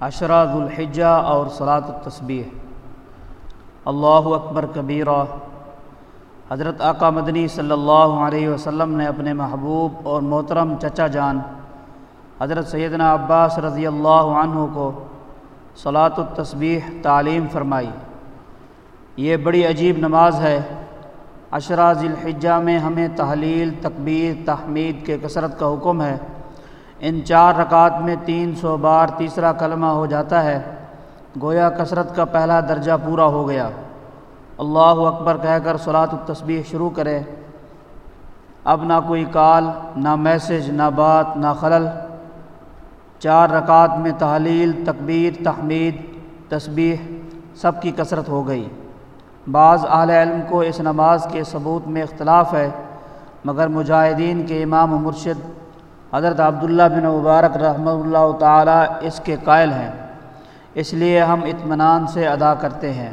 عشرہ ذوالحجہ اور صلاۃ التسبیح۔ اللہ اکبر کبیرہ۔ حضرت آقا مدنی صلی اللہ علیہ وسلم نے اپنے محبوب اور محترم چچا جان، حضرت سیدنا عباس رضی اللہ عنہ کو صلاۃ التسبیح تعلیم فرمائی۔ یہ بڑی عجیب نماز ہے۔ عشرہ ذی الحجہ میں ہمیں تحلیل، تکبیر، تحمید کے کثرت کا حکم ہے۔ ان چار رکعت میں تین سو بار تیسرا کلمہ ہو جاتا ہے، گویا کثرت کا پہلا درجہ پورا ہو گیا۔ اللہ اکبر کہہ کر صلاۃ التسبیح شروع کرے۔ اب نہ کوئی کال، نہ میسج، نہ بات، نہ خلل۔ چار رکعت میں تحلیل، تکبیر، تحمید، تسبیح سب کی کثرت ہو گئی۔ بعض اہل علم کو اس نماز کے ثبوت میں اختلاف ہے، مگر مجاہدین کے امام و مرشد حضرت عبداللہ بن مبارک رحمہ اللہ تعالیٰ اس کے قائل ہیں اس لیے ہم اطمینان سے ادا کرتے ہیں